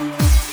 Bye.